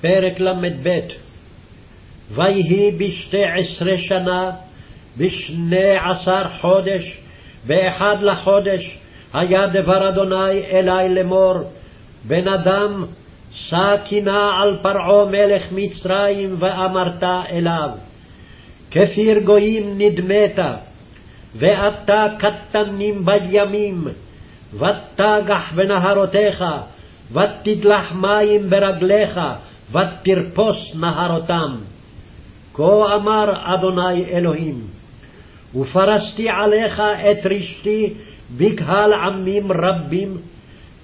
פרק ל"ב. ויהי בשתי עשרה שנה, בשני עשר חודש, באחד לחודש, היה דבר אדוני אלי לאמור, בן אדם, שא קינה על פרעה מלך מצרים, ואמרת אליו, כפיר גויים נדמת, ואתה קטנים בימים, ותגח בנהרותיך, ותדלח מים ברגליך, ותרפוס נהרותם. כה אמר אדוני אלוהים, ופרסתי עליך את רשתי בקהל עמים רבים,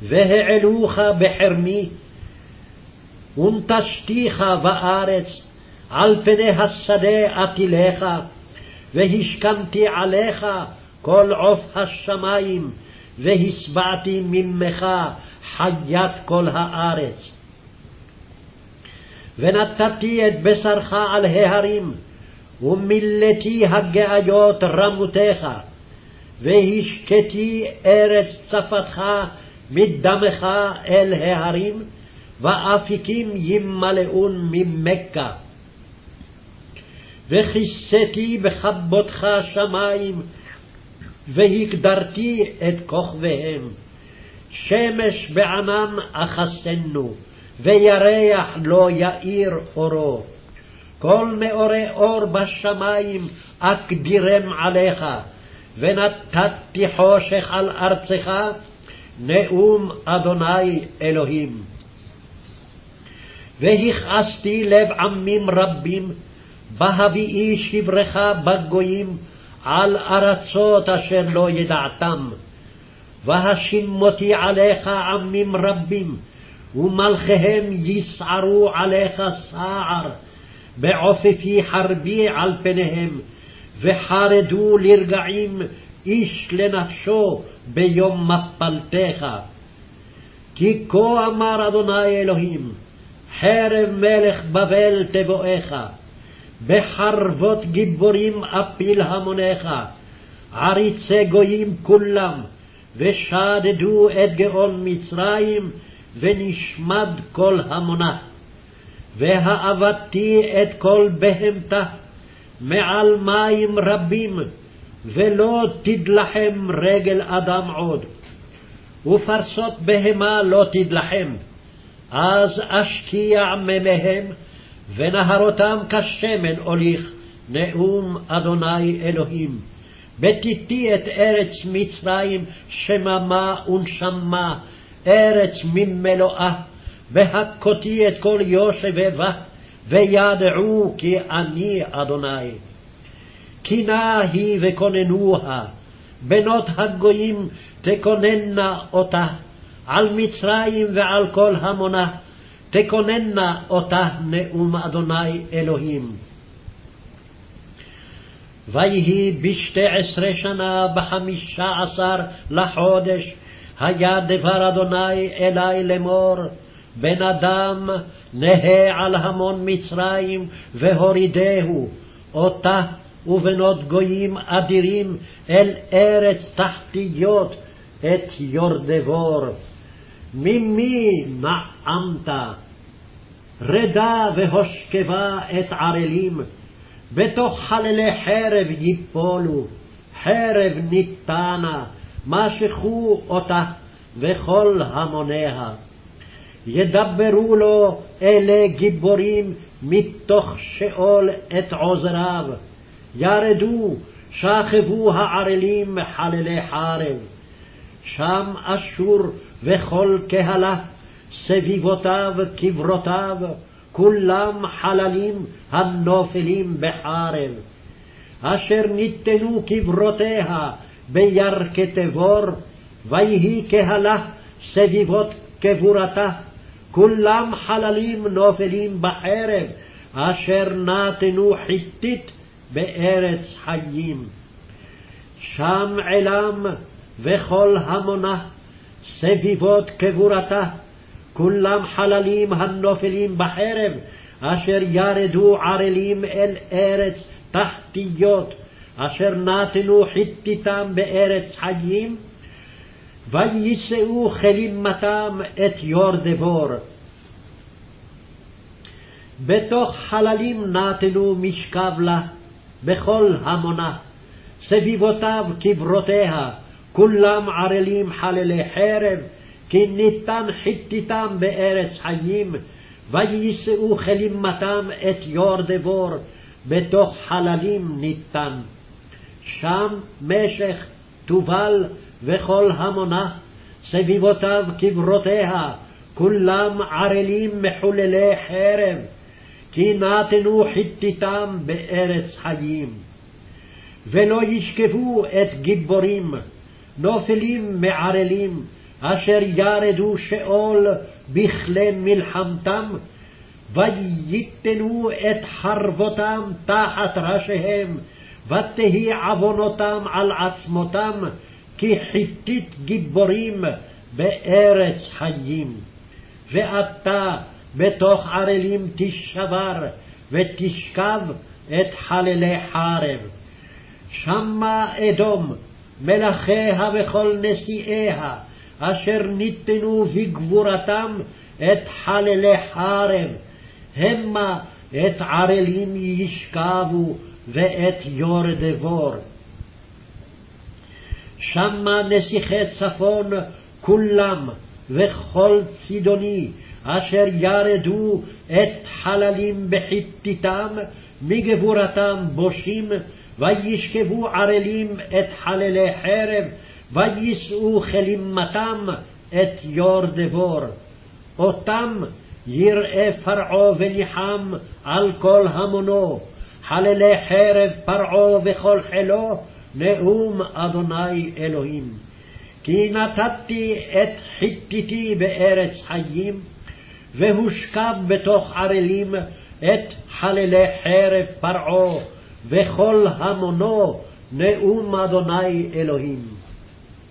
והעלוך בחרמי, ונטשתיך בארץ, על פני השדה אטילך, והשכמתי עליך כל עוף השמים, והשבעתי ממך חיית כל הארץ. ונתתי את בשרך על ההרים, ומילאתי הגאיות רמותיך, והשקתי ארץ צפתך מדמך אל ההרים, ואפיקים ימלאון ממכה. וכיסיתי בכבודך שמים, והגדרתי את כוכביהם. שמש בענן אחסנו, וירח לא יאיר אורו. כל מאורי אור בשמים אקדירם עליך, ונתתי חושך על ארצך, נאום אדוני אלוהים. והכעסתי לב עמים רבים, בהביאי שברך בגויים, על ארצות אשר לא ידעתם. והשימותי עליך עמים רבים, ומלכיהם יסערו עליך סער, בעופפי חרבי על פניהם, וחרדו לרגעים איש לנפשו ביום מפלתך. כי כה אמר אדוני אלוהים, חרב מלך בבל תבואך, בחרבות גיבורים אפיל המונך, עריצי גויים כולם, ושדדו את גאון מצרים, ונשמד כל המונה. והאבדתי את כל בהמתה מעל מים רבים, ולא תדלחם רגל אדם עוד. ופרסות בהמה לא תדלחם, אז אשקיע מימיהם, ונהרותם כשמן אוליך, נאום אדוני אלוהים. בתיתי את ארץ מצרים שממה ונשמה, ארץ ממלואה, והכותי את כל יושבי בה, וידעו כי אני אדוני. קינה היא וכוננוה, בנות הגויים תכוננה אותה, על מצרים ועל כל המונה, תכוננה אותה נאום אדוני אלוהים. ויהי בשתי עשרה שנה בחמישה עשר לחודש, היה דבר אדוני אלי לאמור, בן אדם נהה על המון מצרים והורידהו, אותה ובנות גויים אדירים אל ארץ תחתיות את יורדבור. ממי נעמת? רדה והושכבה את ערלים, בתוך חללי חרב ייפולו, חרב ניתנה, משכו אותה וכל המוניה. ידברו לו אלה גיבורים מתוך שאול את עוזריו. ירדו, שכבו הערלים חללי חרב. שם אשור וכל קהלה, סביבותיו קברותיו, כולם חללים הנופלים בחרב. אשר ניתנו קברותיה בירכי תבור, ויהי קהלה סביבות קבורתה, כולם חללים נופלים בחרב, אשר נתנו חיתית בארץ חיים. שם עילם וכל המונה, סביבות קבורתה, כולם חללים הנופלים בחרב, אשר ירדו ערלים אל ארץ תחתיות, אשר נתנו חיתיתם בארץ חיים, ויישאו כלימתם את יורדבור. בתוך חללים נתנו משכב לה, בכל המונה. סביבותיו קברותיה, כולם ערלים חללי חרב, כי ניתן חיתיתם בארץ חיים, ויישאו כלימתם את יור דבור, בתוך חללים ניתן. שם משך, תובל וכל המונה, סביבותיו קברותיה, כולם ערלים מחוללי חרב, כי נתנו חיתיתם בארץ חיים. ולא ישכבו את גיבורים, נופלים מערלים, אשר ירדו שאול בכלי מלחמתם, וייתנו את חרבותם תחת ראשיהם, ותהי עוונותם על עצמותם, כי חיתית גיבורים בארץ חיים. ואתה בתוך ערלים תשבר, ותשכב את חללי חרב. שמה אדום, מלכיה וכל נשיאיה, אשר ניתנו בגבורתם את חללי חרב, המה את ערלים ישכבו ואת יור דבור. שמה נסיכי צפון כולם, וכל צידוני, אשר ירדו את חללים בחיתיתם, מגבורתם בושים, וישכבו ערלים את חללי חרב, ויישאו כלימתם את יור דבור. אותם יראה פרעה וניחם על כל המונו, חללי חרב פרעה וכל חילו, נאום אדוני אלוהים. כי נתתי את חיתיתי בארץ חיים, והושכב בתוך ערלים את חללי חרב פרעה, וכל המונו נאום אדוני אלוהים.